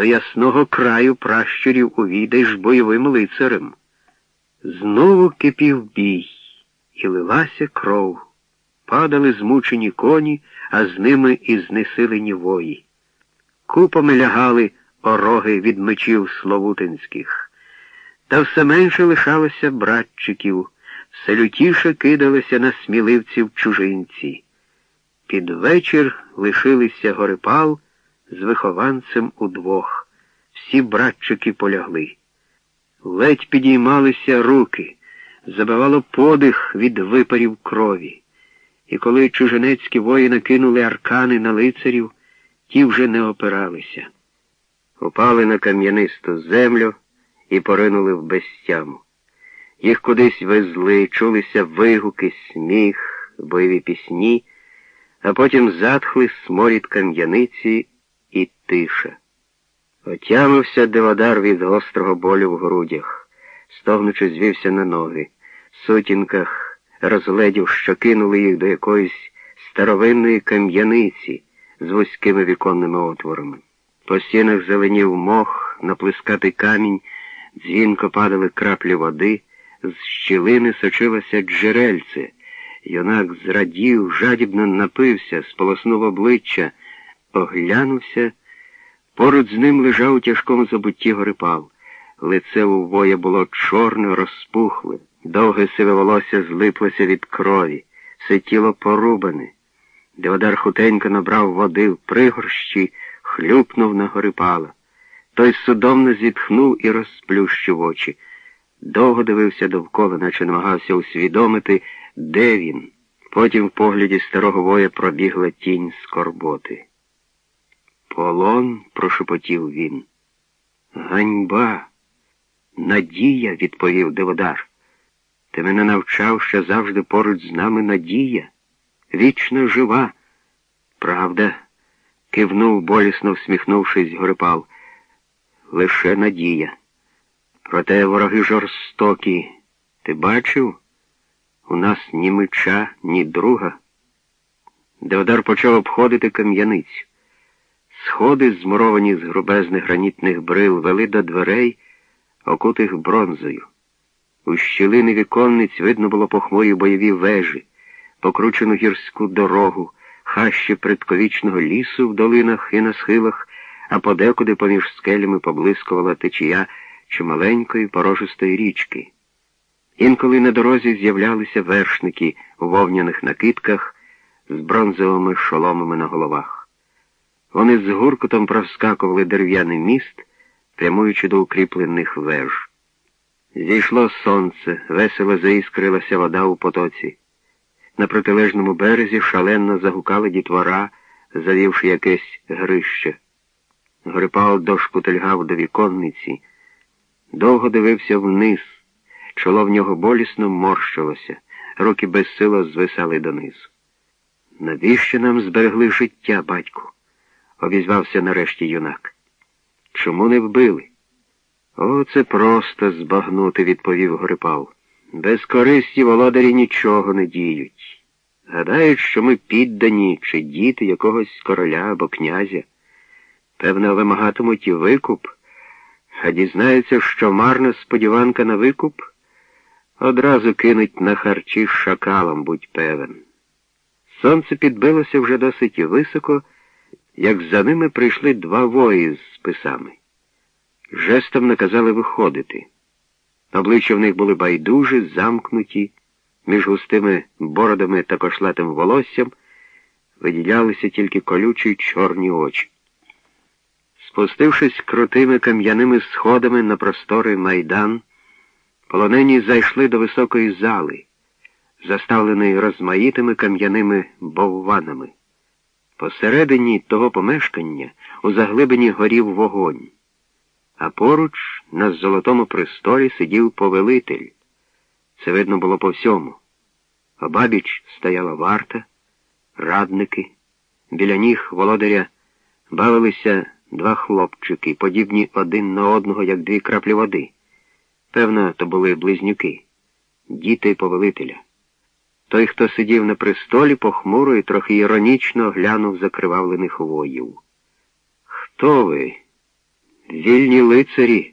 до ясного краю пращурів увійдеш бойовим лицарем. Знову кипів бій, і лилася кров. Падали змучені коні, а з ними і знесилені вої. Купами лягали ороги від мечів словутинських. Та все менше лишалося братчиків, все лютіше кидалися на сміливців чужинці. Під вечір лишилися Горипал з вихованцем удвох. Всі братчики полягли. Ледь підіймалися руки, забивало подих від випарів крові. І коли чужинецькі воїни кинули аркани на лицарів, ті вже не опиралися. Упали на кам'янисту землю і поринули в безтяму. Їх кудись везли, чулися вигуки, сміх, бойові пісні, а потім затхли сморід кам'яниці і тиша. Отямився Деводар від гострого болю в грудях, стогнучи, звівся на ноги, в сутінках розгледів, що кинули їх до якоїсь старовинної кам'яниці з вузькими віконними отворами. По стінах зеленів мох, наплискатий камінь, дзвінко падали краплі води, з щілини сочилося джерельце. Юнак зрадів, жадібно напився, сполоснув обличчя, оглянувся. Поруч з ним лежав у тяжкому забутті Горипал. Лице у воя було чорне, розпухле, довге сиве волосся злиплося від крові, все тіло порубане. Деодар хутенько набрав води в пригорщі, хлюпнув на Горипала. Той судомно зітхнув і розплющив очі. Довго дивився довкола, наче намагався усвідомити, де він. Потім в погляді старого воя пробігла тінь скорботи. Полон, прошепотів він. Ганьба, надія, відповів Деводар. Ти мене навчав, що завжди поруч з нами надія, вічно жива. Правда, кивнув, болісно всміхнувшись, Горипал. Лише надія. Проте вороги жорстокі. Ти бачив? У нас ні меча, ні друга. Деводар почав обходити кам'яницю. Сходи, змуровані з грубезних гранітних брил, вели до дверей, окутих бронзою. У щілини віконниць видно було похмурі бойові вежі, покручену гірську дорогу, хащі предковічного лісу в долинах і на схилах, а подекуди поміж скелями поблискувала течія чималенької порожистої річки. Інколи на дорозі з'являлися вершники у вовняних накидках з бронзовими шоломами на головах. Вони з гуркотом проскакували дерев'яний міст, прямуючи до укріплених веж. Зійшло сонце, весело заіскрилася вода у потоці. На протилежному березі шалено загукали дітвора, завівши якесь грище. Грипал дошкутельгав до віконниці, довго дивився вниз, чоло в нього болісно морщилося, руки безсило звисали донизу. Навіщо нам зберегли життя, батьку? Обізвався нарешті юнак. Чому не вбили? О, це просто збагнути, відповів Грипал. Без користі володарі нічого не діють. Гадають, що ми піддані чи діти якогось короля або князя. Певно, вимагатимуть і викуп, а дізнаються, що марна сподіванка на викуп, одразу кинуть на харчі шакалом, будь певен. Сонце підбилося вже досить високо як за ними прийшли два вої з списами. Жестом наказали виходити. Обличчя в них були байдужі, замкнуті, між густими бородами та кошлатим волоссям виділялися тільки колючі чорні очі. Спустившись крутими кам'яними сходами на просторий майдан, полонені зайшли до високої зали, заставленої розмаїтими кам'яними бовванами. Посередині того помешкання у заглибині горів вогонь, а поруч на золотому престолі сидів повелитель. Це видно було по всьому. Обабіч стояла варта, радники. Біля ніг володаря бавилися два хлопчики, подібні один на одного, як дві краплі води. Певно, то були близнюки, діти повелителя. Той, хто сидів на престолі, похмуро і трохи іронічно глянув закривавлених воїв. Хто ви? Вільні лицарі.